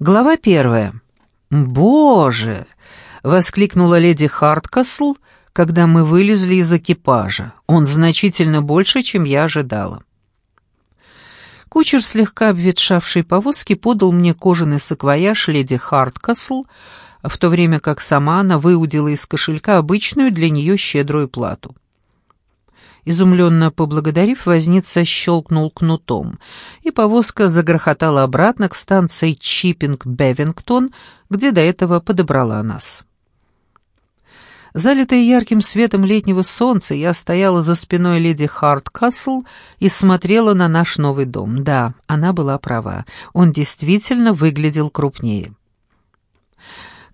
Глава первая. «Боже!» — воскликнула леди Харткасл, когда мы вылезли из экипажа. Он значительно больше, чем я ожидала. Кучер, слегка обветшавшей повозки, подал мне кожаный саквояж леди Харткасл, в то время как сама она выудила из кошелька обычную для нее щедрую плату. Изумленно поблагодарив, возница щелкнул кнутом, и повозка загрохотала обратно к станции Чиппинг-Бевингтон, где до этого подобрала нас. Залитая ярким светом летнего солнца, я стояла за спиной леди Харткасл и смотрела на наш новый дом. Да, она была права, он действительно выглядел крупнее.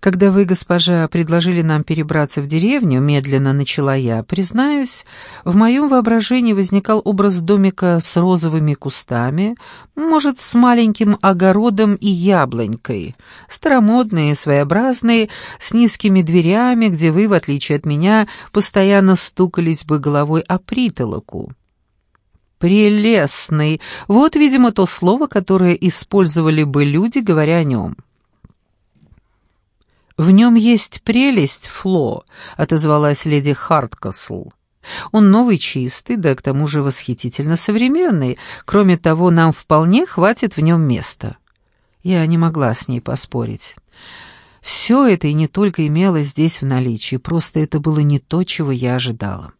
Когда вы, госпожа, предложили нам перебраться в деревню, медленно начала я, признаюсь, в моем воображении возникал образ домика с розовыми кустами, может, с маленьким огородом и яблонькой, старомодные, своеобразные, с низкими дверями, где вы, в отличие от меня, постоянно стукались бы головой о притолоку. «Прелестный» — вот, видимо, то слово, которое использовали бы люди, говоря о нем. «В нем есть прелесть, Фло», — отозвалась леди Харткасл. «Он новый, чистый, да к тому же восхитительно современный. Кроме того, нам вполне хватит в нем места». Я не могла с ней поспорить. Все это и не только имелось здесь в наличии, просто это было не то, чего я ожидала.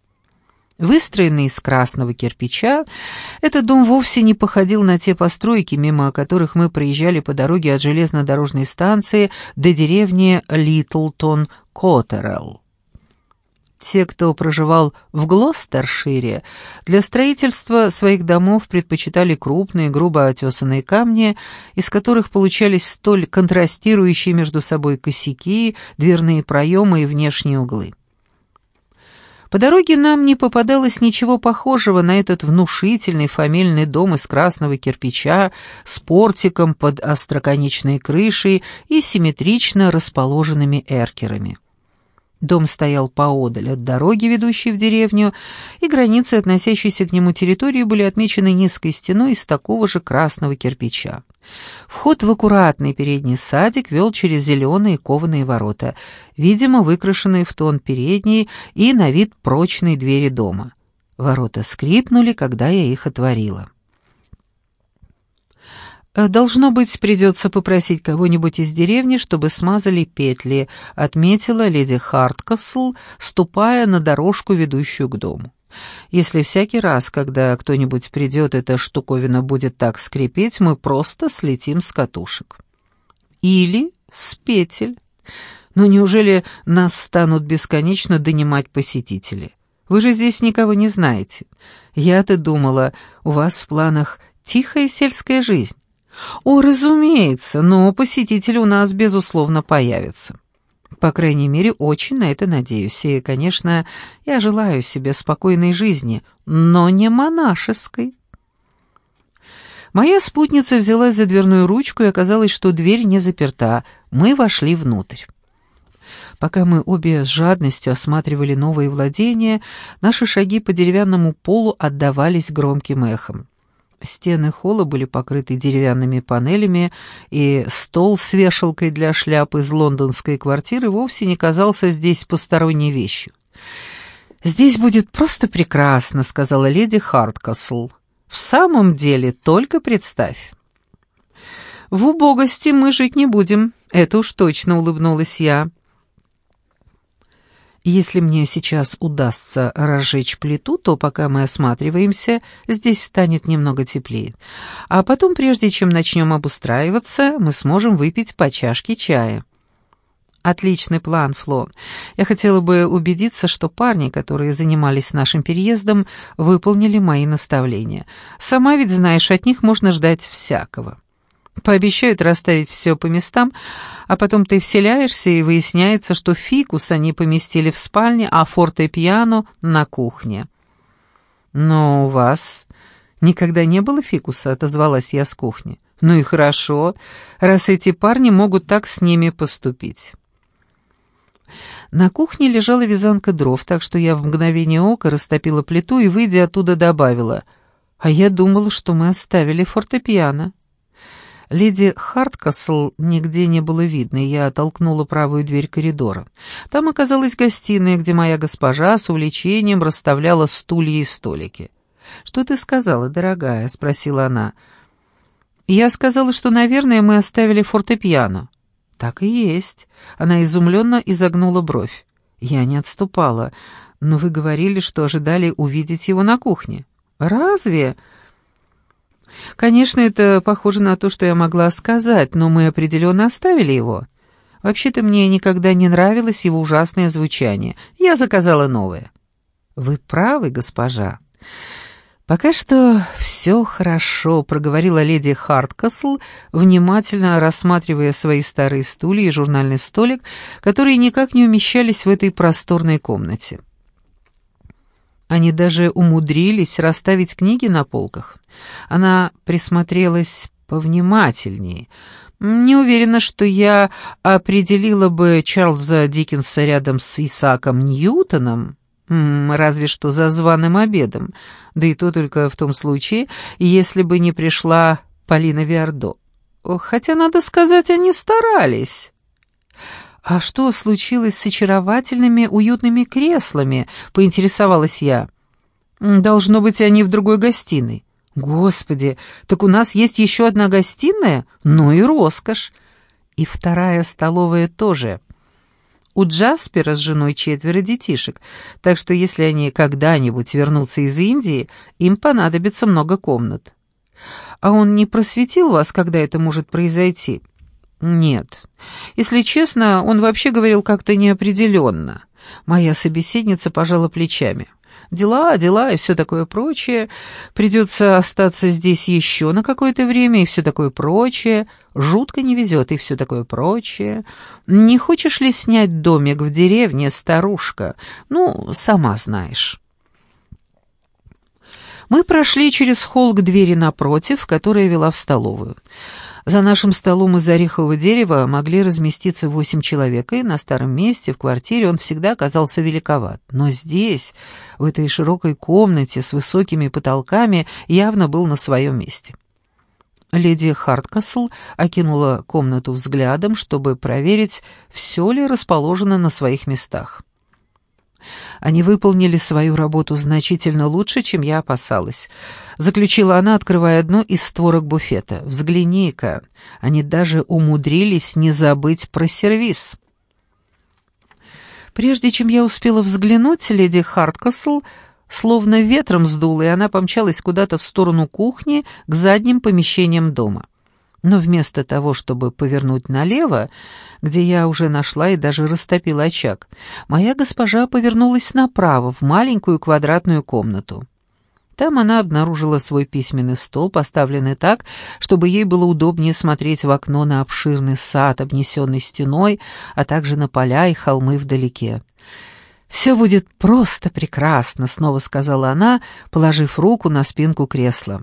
Выстроенный из красного кирпича, этот дом вовсе не походил на те постройки, мимо которых мы проезжали по дороге от железнодорожной станции до деревни Литлтон-Коттерелл. Те, кто проживал в Глостершире, для строительства своих домов предпочитали крупные, грубо отесанные камни, из которых получались столь контрастирующие между собой косяки, дверные проемы и внешние углы. По дороге нам не попадалось ничего похожего на этот внушительный фамильный дом из красного кирпича с портиком под остроконечной крышей и симметрично расположенными эркерами. Дом стоял поодаль от дороги, ведущей в деревню, и границы, относящиеся к нему территории, были отмечены низкой стеной из такого же красного кирпича. Вход в аккуратный передний садик вел через зеленые кованые ворота, видимо, выкрашенные в тон передние и на вид прочные двери дома. Ворота скрипнули, когда я их отворила. Э, «Должно быть, придется попросить кого-нибудь из деревни, чтобы смазали петли», — отметила леди Харткасл, ступая на дорожку, ведущую к дому. «Если всякий раз, когда кто-нибудь придет, эта штуковина будет так скрипеть, мы просто слетим с катушек». «Или с петель. Но неужели нас станут бесконечно донимать посетители? Вы же здесь никого не знаете. Я-то думала, у вас в планах тихая сельская жизнь». «О, разумеется, но посетители у нас, безусловно, появятся. По крайней мере, очень на это надеюсь. И, конечно, я желаю себе спокойной жизни, но не монашеской». Моя спутница взялась за дверную ручку, и оказалось, что дверь не заперта. Мы вошли внутрь. Пока мы обе с жадностью осматривали новые владения, наши шаги по деревянному полу отдавались громким эхом. Стены холла были покрыты деревянными панелями, и стол с вешалкой для шляп из лондонской квартиры вовсе не казался здесь посторонней вещью. «Здесь будет просто прекрасно», — сказала леди Харткасл. «В самом деле, только представь». «В убогости мы жить не будем, это уж точно», — улыбнулась я. Если мне сейчас удастся разжечь плиту, то пока мы осматриваемся, здесь станет немного теплее. А потом, прежде чем начнем обустраиваться, мы сможем выпить по чашке чая. Отличный план, Фло. Я хотела бы убедиться, что парни, которые занимались нашим переездом, выполнили мои наставления. Сама ведь знаешь, от них можно ждать всякого. Пообещают расставить все по местам, а потом ты вселяешься, и выясняется, что фикус они поместили в спальне, а форте-пиано — на кухне. «Но у вас никогда не было фикуса?» — отозвалась я с кухни. «Ну и хорошо, раз эти парни могут так с ними поступить». На кухне лежала вязанка дров, так что я в мгновение ока растопила плиту и, выйдя оттуда, добавила. «А я думала, что мы оставили фортепиано». Леди Харткасл нигде не было видно, и я толкнула правую дверь коридора. Там оказалась гостиная, где моя госпожа с увлечением расставляла стулья и столики. «Что ты сказала, дорогая?» — спросила она. «Я сказала, что, наверное, мы оставили фортепиано». «Так и есть». Она изумленно изогнула бровь. Я не отступала. «Но вы говорили, что ожидали увидеть его на кухне». «Разве?» Конечно, это похоже на то, что я могла сказать, но мы определенно оставили его. Вообще-то мне никогда не нравилось его ужасное звучание. Я заказала новое. Вы правы, госпожа. Пока что все хорошо, проговорила леди Харткасл, внимательно рассматривая свои старые стулья и журнальный столик, которые никак не умещались в этой просторной комнате. Они даже умудрились расставить книги на полках. Она присмотрелась повнимательнее. Не уверена, что я определила бы Чарльза Диккенса рядом с Исааком Ньютоном, разве что за званым обедом, да и то только в том случае, если бы не пришла Полина Виардо. Хотя, надо сказать, они старались. «А что случилось с очаровательными уютными креслами?» — поинтересовалась я. «Должно быть, они в другой гостиной». «Господи, так у нас есть еще одна гостиная? Ну и роскошь!» «И вторая столовая тоже». У Джаспера с женой четверо детишек, так что если они когда-нибудь вернутся из Индии, им понадобится много комнат. А он не просветил вас, когда это может произойти?» «Нет. Если честно, он вообще говорил как-то неопределенно». Моя собеседница пожала плечами. «Дела, дела и все такое прочее. Придется остаться здесь еще на какое-то время и все такое прочее. Жутко не везет и все такое прочее. Не хочешь ли снять домик в деревне, старушка? Ну, сама знаешь». Мы прошли через холл к двери напротив, которая вела в столовую. За нашим столом из орехового дерева могли разместиться восемь человек, и на старом месте, в квартире, он всегда оказался великоват. Но здесь, в этой широкой комнате с высокими потолками, явно был на своем месте. Леди Харткасл окинула комнату взглядом, чтобы проверить, все ли расположено на своих местах. Они выполнили свою работу значительно лучше, чем я опасалась. Заключила она, открывая одну из створок буфета. «Взгляни-ка, они даже умудрились не забыть про сервиз». Прежде чем я успела взглянуть, леди Харткасл словно ветром сдула, и она помчалась куда-то в сторону кухни к задним помещениям дома. Но вместо того, чтобы повернуть налево, где я уже нашла и даже растопила очаг, моя госпожа повернулась направо, в маленькую квадратную комнату. Там она обнаружила свой письменный стол, поставленный так, чтобы ей было удобнее смотреть в окно на обширный сад, обнесенный стеной, а также на поля и холмы вдалеке. «Все будет просто прекрасно», — снова сказала она, положив руку на спинку кресла.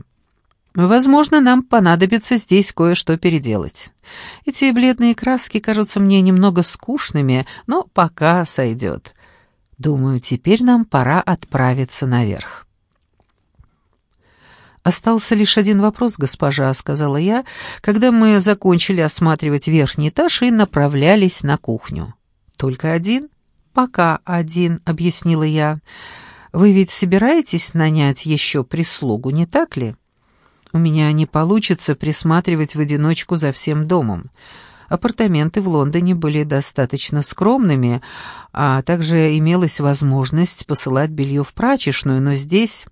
Возможно, нам понадобится здесь кое-что переделать. Эти бледные краски кажутся мне немного скучными, но пока сойдет. Думаю, теперь нам пора отправиться наверх. «Остался лишь один вопрос, госпожа», — сказала я, когда мы закончили осматривать верхний этаж и направлялись на кухню. «Только один?» «Пока один», — объяснила я. «Вы ведь собираетесь нанять еще прислугу, не так ли?» У меня не получится присматривать в одиночку за всем домом. Апартаменты в Лондоне были достаточно скромными, а также имелась возможность посылать белье в прачечную, но здесь...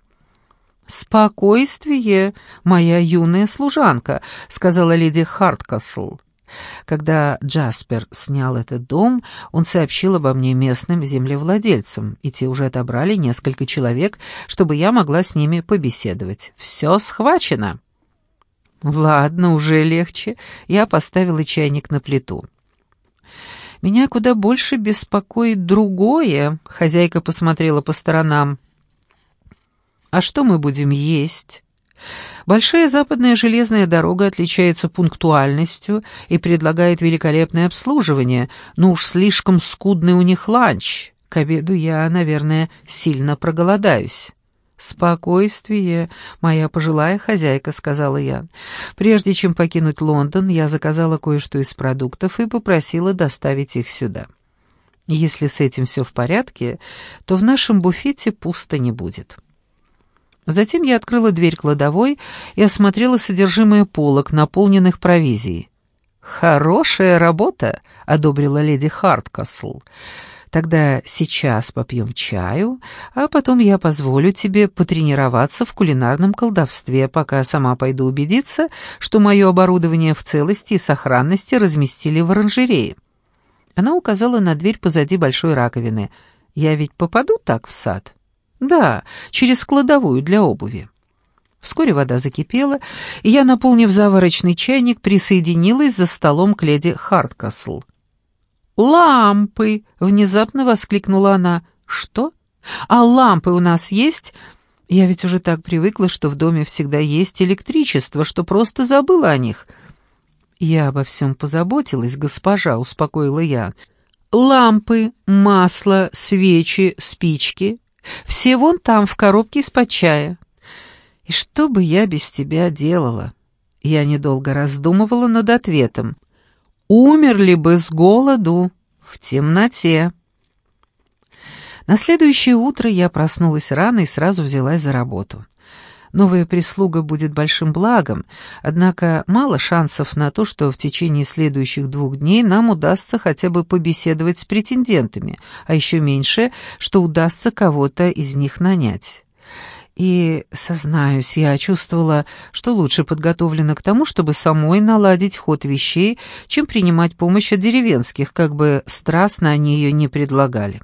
«Спокойствие, моя юная служанка», — сказала леди Харткасл. Когда Джаспер снял этот дом, он сообщил обо мне местным землевладельцам, и те уже отобрали несколько человек, чтобы я могла с ними побеседовать. Все схвачено. Ладно, уже легче. Я поставила чайник на плиту. Меня куда больше беспокоит другое. Хозяйка посмотрела по сторонам. А что мы будем есть? Большая западная железная дорога отличается пунктуальностью и предлагает великолепное обслуживание, но уж слишком скудный у них ланч. К обеду я, наверное, сильно проголодаюсь. «Спокойствие, моя пожилая хозяйка», — сказала я. «Прежде чем покинуть Лондон, я заказала кое-что из продуктов и попросила доставить их сюда. Если с этим все в порядке, то в нашем буфете пусто не будет». Затем я открыла дверь кладовой и осмотрела содержимое полок, наполненных провизией. «Хорошая работа», — одобрила леди Харткасл. Тогда сейчас попьем чаю, а потом я позволю тебе потренироваться в кулинарном колдовстве, пока сама пойду убедиться, что мое оборудование в целости и сохранности разместили в оранжерее». Она указала на дверь позади большой раковины. «Я ведь попаду так в сад?» «Да, через кладовую для обуви». Вскоре вода закипела, и я, наполнив заварочный чайник, присоединилась за столом к леди Харткасл. «Лампы!» — внезапно воскликнула она. «Что? А лампы у нас есть?» Я ведь уже так привыкла, что в доме всегда есть электричество, что просто забыла о них. «Я обо всем позаботилась, госпожа», — успокоила я. «Лампы, масло, свечи, спички — все вон там, в коробке из-под чая. И что бы я без тебя делала?» Я недолго раздумывала над ответом умерли бы с голоду в темноте. На следующее утро я проснулась рано и сразу взялась за работу. Новая прислуга будет большим благом, однако мало шансов на то, что в течение следующих двух дней нам удастся хотя бы побеседовать с претендентами, а еще меньше, что удастся кого-то из них нанять. И, сознаюсь, я чувствовала, что лучше подготовлена к тому, чтобы самой наладить ход вещей, чем принимать помощь от деревенских, как бы страстно они ее не предлагали.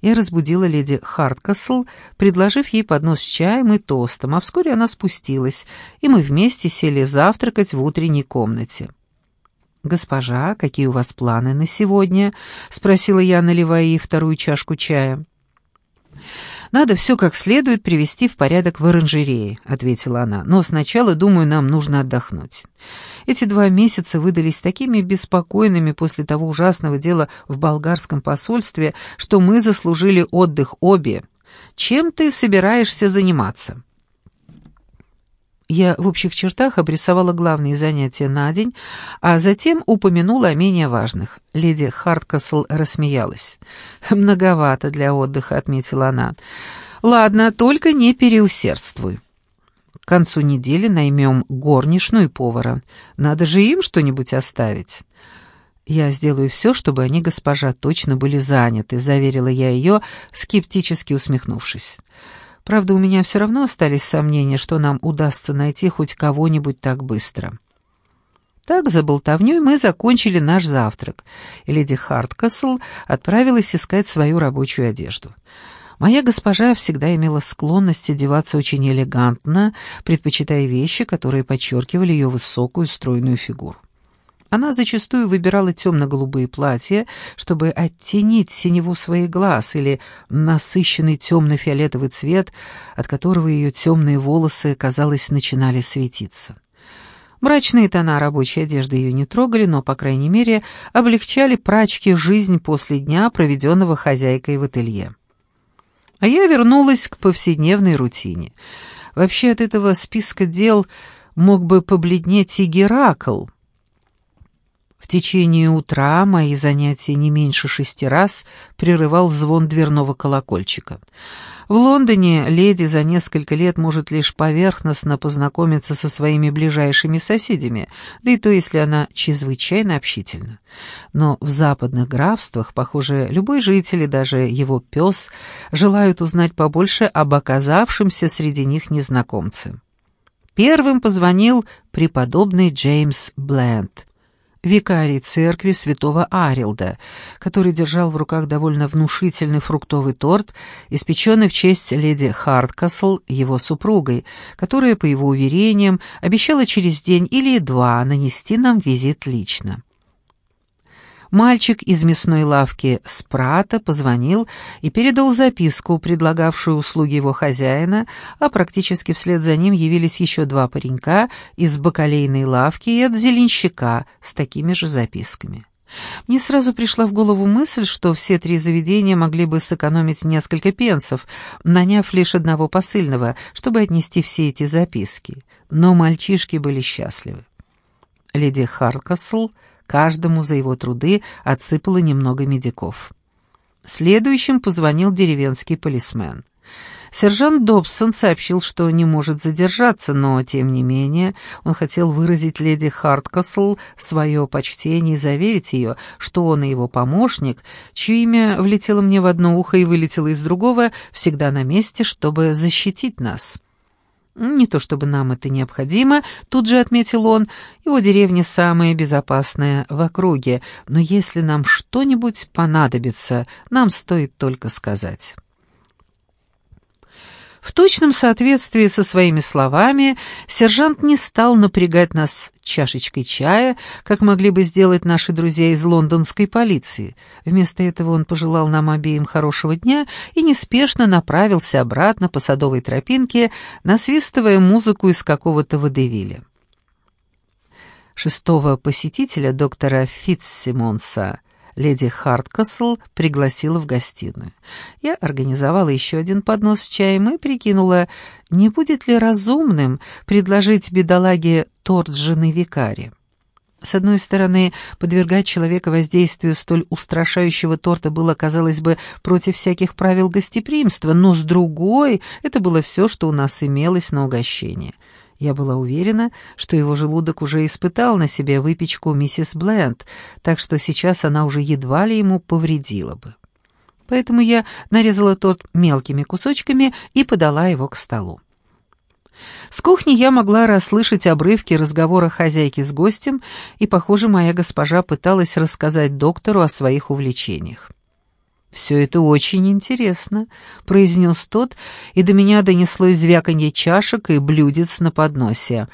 Я разбудила леди Харткасл, предложив ей поднос с чаем и тостом, а вскоре она спустилась, и мы вместе сели завтракать в утренней комнате. «Госпожа, какие у вас планы на сегодня?» — спросила я, наливая ей вторую чашку чая. «Надо все как следует привести в порядок в оранжерее», — ответила она. «Но сначала, думаю, нам нужно отдохнуть. Эти два месяца выдались такими беспокойными после того ужасного дела в болгарском посольстве, что мы заслужили отдых обе. Чем ты собираешься заниматься?» Я в общих чертах обрисовала главные занятия на день, а затем упомянула о менее важных. Леди Харткасл рассмеялась. «Многовато для отдыха», — отметила она. «Ладно, только не переусердствуй. К концу недели наймем горничную и повара. Надо же им что-нибудь оставить». «Я сделаю все, чтобы они, госпожа, точно были заняты», — заверила я ее, скептически усмехнувшись. Правда, у меня все равно остались сомнения, что нам удастся найти хоть кого-нибудь так быстро. Так, за болтовнёй мы закончили наш завтрак, и леди Харткасл отправилась искать свою рабочую одежду. Моя госпожа всегда имела склонность одеваться очень элегантно, предпочитая вещи, которые подчеркивали ее высокую стройную фигуру. Она зачастую выбирала темно-голубые платья, чтобы оттенить синеву своих глаз или насыщенный темно-фиолетовый цвет, от которого ее темные волосы, казалось, начинали светиться. Мрачные тона рабочей одежды ее не трогали, но, по крайней мере, облегчали прачке жизнь после дня, проведенного хозяйкой в ателье. А я вернулась к повседневной рутине. Вообще от этого списка дел мог бы побледнеть и Геракл — в течение утра мои занятия не меньше шести раз прерывал звон дверного колокольчика. В Лондоне леди за несколько лет может лишь поверхностно познакомиться со своими ближайшими соседями, да и то, если она чрезвычайно общительна. Но в западных графствах, похоже, любой житель и даже его пес желают узнать побольше об оказавшемся среди них незнакомце. Первым позвонил преподобный Джеймс Бленд викарий церкви святого Арилда, который держал в руках довольно внушительный фруктовый торт, испеченный в честь леди Харткасл, его супругой, которая, по его уверениям, обещала через день или два нанести нам визит лично. Мальчик из мясной лавки Спрата позвонил и передал записку, предлагавшую услуги его хозяина, а практически вслед за ним явились еще два паренька из бакалейной лавки и от зеленщика с такими же записками. Мне сразу пришла в голову мысль, что все три заведения могли бы сэкономить несколько пенсов, наняв лишь одного посыльного, чтобы отнести все эти записки. Но мальчишки были счастливы. Леди Харкасл каждому за его труды отсыпала немного медиков. Следующим позвонил деревенский полисмен. Сержант Добсон сообщил, что не может задержаться, но, тем не менее, он хотел выразить леди Харткасл свое почтение и заверить ее, что он и его помощник, чье имя влетело мне в одно ухо и вылетело из другого, всегда на месте, чтобы защитить нас. «Не то чтобы нам это необходимо», — тут же отметил он, — «его деревня самая безопасная в округе, но если нам что-нибудь понадобится, нам стоит только сказать». В точном соответствии со своими словами сержант не стал напрягать нас чашечкой чая, как могли бы сделать наши друзья из лондонской полиции. Вместо этого он пожелал нам обеим хорошего дня и неспешно направился обратно по садовой тропинке, насвистывая музыку из какого-то водевиля. Шестого посетителя, доктора Фитцсимонса, леди Харткасл пригласила в гостиную. Я организовала еще один поднос с чаем и прикинула, не будет ли разумным предложить бедолаге торт жены викари. С одной стороны, подвергать человека воздействию столь устрашающего торта было, казалось бы, против всяких правил гостеприимства, но с другой, это было все, что у нас имелось на угощение — я была уверена, что его желудок уже испытал на себе выпечку миссис Бленд, так что сейчас она уже едва ли ему повредила бы. Поэтому я нарезала торт мелкими кусочками и подала его к столу. С кухни я могла расслышать обрывки разговора хозяйки с гостем, и, похоже, моя госпожа пыталась рассказать доктору о своих увлечениях. «Все это очень интересно», — произнес тот, и до меня донеслось звяканье чашек и блюдец на подносе.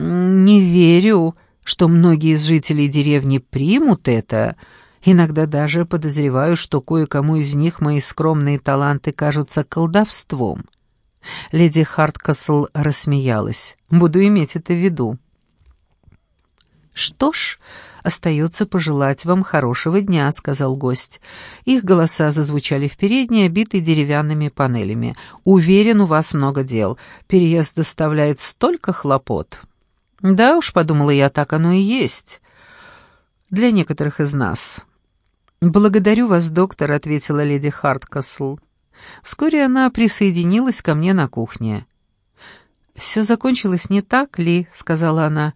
«Не верю, что многие из жителей деревни примут это. Иногда даже подозреваю, что кое-кому из них мои скромные таланты кажутся колдовством». Леди Харткасл рассмеялась. «Буду иметь это в виду». «Что ж...» «Остается пожелать вам хорошего дня», — сказал гость. Их голоса зазвучали в передней, обитой деревянными панелями. «Уверен, у вас много дел. Переезд доставляет столько хлопот». «Да уж», — подумала я, — «так оно и есть. Для некоторых из нас». «Благодарю вас, доктор», — ответила леди Харткасл. Вскоре она присоединилась ко мне на кухне. «Все закончилось не так ли?» — сказала она.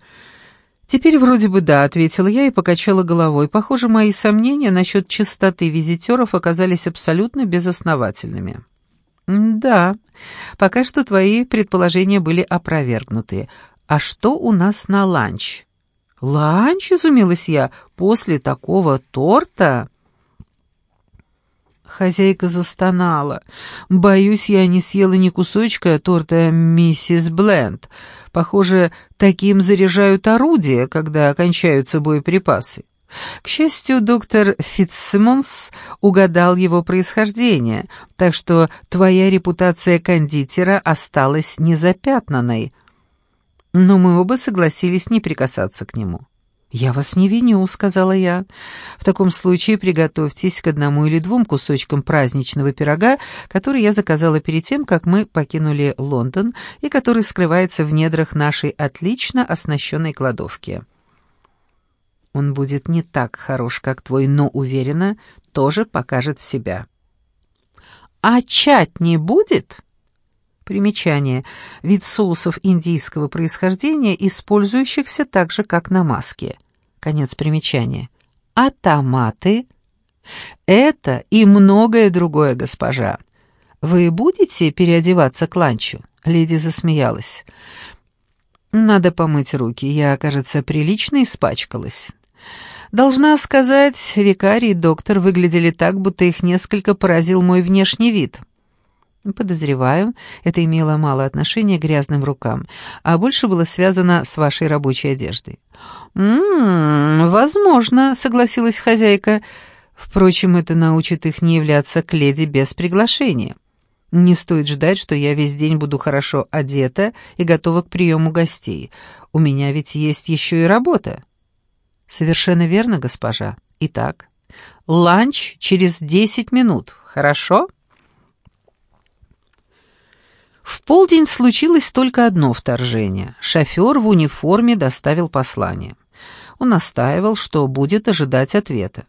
«Теперь вроде бы да», — ответила я и покачала головой. Похоже, мои сомнения насчет чистоты визитеров оказались абсолютно безосновательными. «Да, пока что твои предположения были опровергнуты. А что у нас на ланч?» «Ланч?» — изумилась я. «После такого торта?» Хозяйка застонала. «Боюсь, я не съела ни кусочка торта миссис Бленд. Похоже, таким заряжают орудия, когда кончаются боеприпасы. К счастью, доктор Фитцсимонс угадал его происхождение, так что твоя репутация кондитера осталась незапятнанной. Но мы оба согласились не прикасаться к нему. «Я вас не виню», — сказала я. «В таком случае приготовьтесь к одному или двум кусочкам праздничного пирога, который я заказала перед тем, как мы покинули Лондон и который скрывается в недрах нашей отлично оснащенной кладовки». «Он будет не так хорош, как твой, но, уверена, тоже покажет себя». «А чать не будет?» Примечание. Вид соусов индийского происхождения, использующихся так же, как на маске. Конец примечания. А томаты? Это и многое другое, госпожа. Вы будете переодеваться к ланчу? Леди засмеялась. Надо помыть руки, я, кажется, прилично испачкалась. Должна сказать, викарий и доктор выглядели так, будто их несколько поразил мой внешний вид. Подозреваю, это имело мало отношения к грязным рукам, а больше было связано с вашей рабочей одеждой. «М-м, возможно», — согласилась хозяйка. «Впрочем, это научит их не являться к леди без приглашения. Не стоит ждать, что я весь день буду хорошо одета и готова к приему гостей. У меня ведь есть еще и работа». «Совершенно верно, госпожа. Итак, ланч через десять минут, хорошо?» В полдень случилось только одно вторжение. Шофер в униформе доставил послание. Он настаивал, что будет ожидать ответа.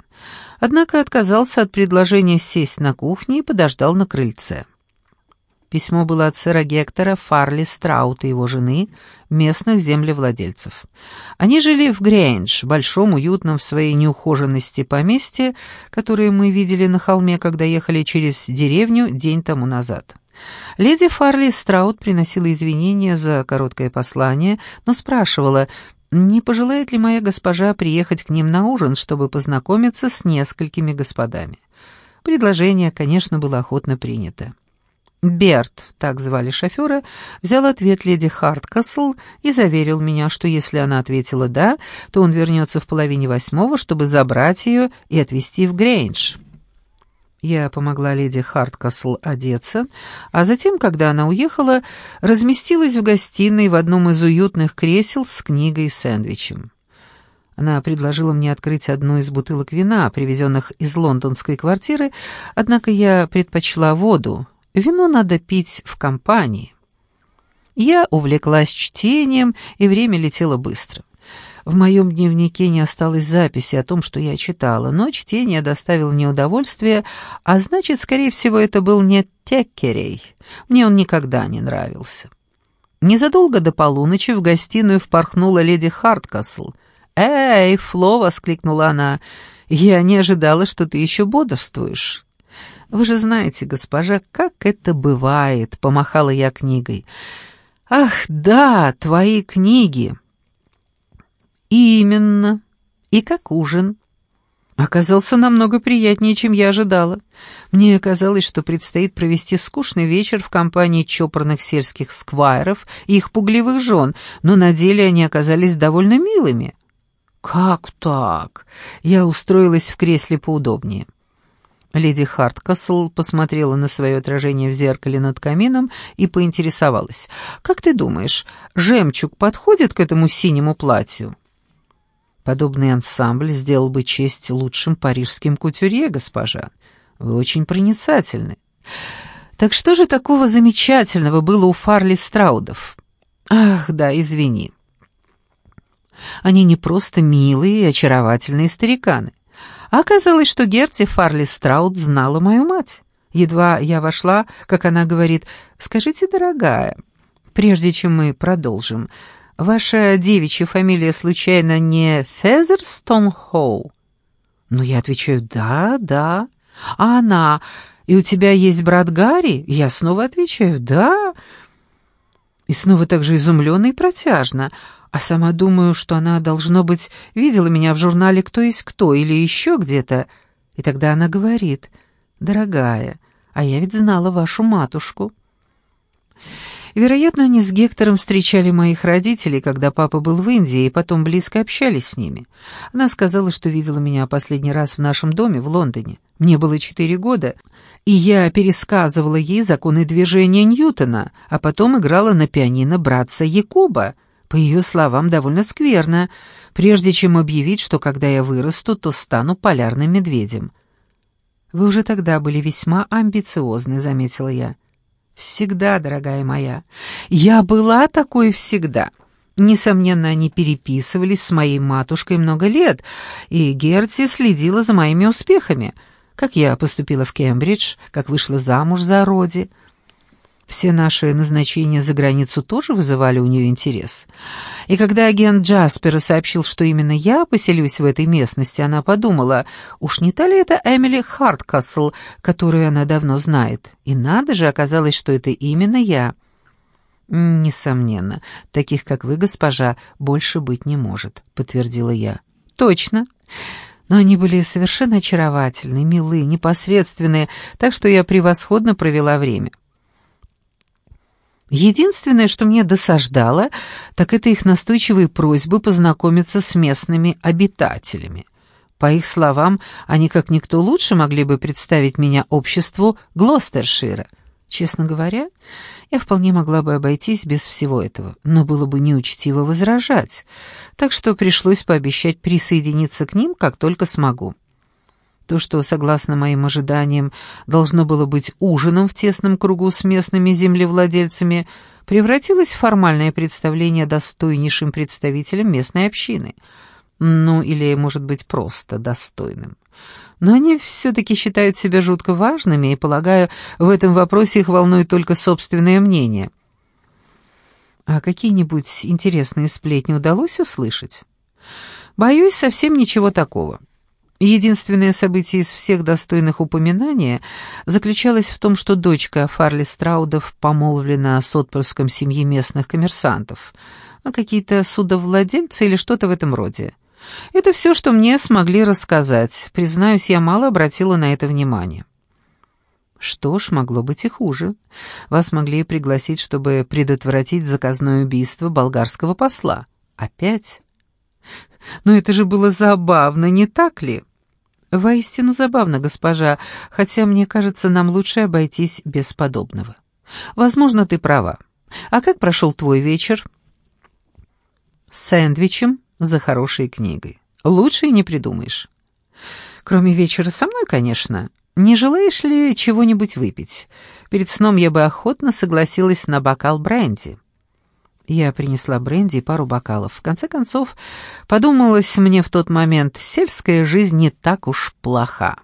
Однако отказался от предложения сесть на кухне и подождал на крыльце. Письмо было от сэра Гектора Фарли Страута и его жены, местных землевладельцев. Они жили в Грейндж, большом, уютном в своей неухоженности поместье, которое мы видели на холме, когда ехали через деревню день тому назад. Леди Фарли Страут приносила извинения за короткое послание, но спрашивала, не пожелает ли моя госпожа приехать к ним на ужин, чтобы познакомиться с несколькими господами. Предложение, конечно, было охотно принято. Берт, так звали шофера, взял ответ леди Харткасл и заверил меня, что если она ответила «да», то он вернется в половине восьмого, чтобы забрать ее и отвезти в Грейндж. Я помогла леди Харткасл одеться, а затем, когда она уехала, разместилась в гостиной в одном из уютных кресел с книгой и сэндвичем. Она предложила мне открыть одну из бутылок вина, привезенных из лондонской квартиры, однако я предпочла воду. Вино надо пить в компании. Я увлеклась чтением, и время летело быстро. В моем дневнике не осталось записи о том, что я читала, но чтение доставило мне удовольствие, а значит, скорее всего, это был не Теккерей. Мне он никогда не нравился. Незадолго до полуночи в гостиную впорхнула леди Харткасл. «Эй, Фло!» — воскликнула она. «Я не ожидала, что ты еще бодрствуешь». «Вы же знаете, госпожа, как это бывает», — помахала я книгой. «Ах, да, твои книги!» «Именно. И как ужин?» Оказался намного приятнее, чем я ожидала. Мне казалось, что предстоит провести скучный вечер в компании чопорных сельских сквайров и их пугливых жен, но на деле они оказались довольно милыми. «Как так?» Я устроилась в кресле поудобнее. Леди Харткасл посмотрела на свое отражение в зеркале над камином и поинтересовалась. «Как ты думаешь, жемчуг подходит к этому синему платью?» Подобный ансамбль сделал бы честь лучшим парижским кутюрье, госпожа. Вы очень проницательны. Так что же такого замечательного было у Фарли Страудов? Ах, да, извини. Они не просто милые и очаровательные стариканы. А оказалось, что Герти Фарли Страуд знала мою мать. Едва я вошла, как она говорит, «Скажите, дорогая, прежде чем мы продолжим, Ваша девичья фамилия случайно не Фезерстон-Хоу? Ну, я отвечаю, да, да. А она, и у тебя есть брат Гарри? Я снова отвечаю, да. И снова так же изумленно и протяжно. А сама думаю, что она, должно быть, видела меня в журнале «Кто есть кто» или еще где-то. И тогда она говорит, «Дорогая, а я ведь знала вашу матушку». Вероятно, они с Гектором встречали моих родителей, когда папа был в Индии, и потом близко общались с ними. Она сказала, что видела меня последний раз в нашем доме в Лондоне. Мне было четыре года, и я пересказывала ей законы движения Ньютона, а потом играла на пианино братца Якуба. По ее словам, довольно скверно, прежде чем объявить, что когда я вырасту, то стану полярным медведем. «Вы уже тогда были весьма амбициозны», — заметила я. Всегда, дорогая моя. Я была такой всегда. Несомненно, они переписывались с моей матушкой много лет, и Герти следила за моими успехами. Как я поступила в Кембридж, как вышла замуж за Роди — все наши назначения за границу тоже вызывали у нее интерес. И когда агент Джаспера сообщил, что именно я поселюсь в этой местности, она подумала, уж не та ли это Эмили Харткасл, которую она давно знает. И надо же, оказалось, что это именно я. «Несомненно, таких, как вы, госпожа, больше быть не может», — подтвердила я. «Точно. Но они были совершенно очаровательны, милы, непосредственные, так что я превосходно провела время. Единственное, что мне досаждало, так это их настойчивые просьбы познакомиться с местными обитателями. По их словам, они как никто лучше могли бы представить меня обществу Глостершира. Честно говоря, я вполне могла бы обойтись без всего этого, но было бы неучтиво возражать, так что пришлось пообещать присоединиться к ним, как только смогу. То, что, согласно моим ожиданиям, должно было быть ужином в тесном кругу с местными землевладельцами, превратилось в формальное представление достойнейшим представителям местной общины. Ну, или, может быть, просто достойным но они все-таки считают себя жутко важными, и, полагаю, в этом вопросе их волнует только собственное мнение. А какие-нибудь интересные сплетни удалось услышать? Боюсь, совсем ничего такого. Единственное событие из всех достойных упоминания заключалось в том, что дочка Фарли Страудов помолвлена с отпрыском семьи местных коммерсантов, а какие-то судовладельцы или что-то в этом роде. Это все, что мне смогли рассказать. Признаюсь, я мало обратила на это внимание. Что ж, могло быть и хуже. Вас могли пригласить, чтобы предотвратить заказное убийство болгарского посла. Опять? Но это же было забавно, не так ли? Воистину забавно, госпожа, хотя, мне кажется, нам лучше обойтись без подобного. Возможно, ты права. А как прошел твой вечер? С сэндвичем за хорошей книгой. Лучше и не придумаешь. Кроме вечера со мной, конечно. Не желаешь ли чего-нибудь выпить? Перед сном я бы охотно согласилась на бокал бренди. Я принесла бренди и пару бокалов. В конце концов, подумалось мне в тот момент, сельская жизнь не так уж плоха.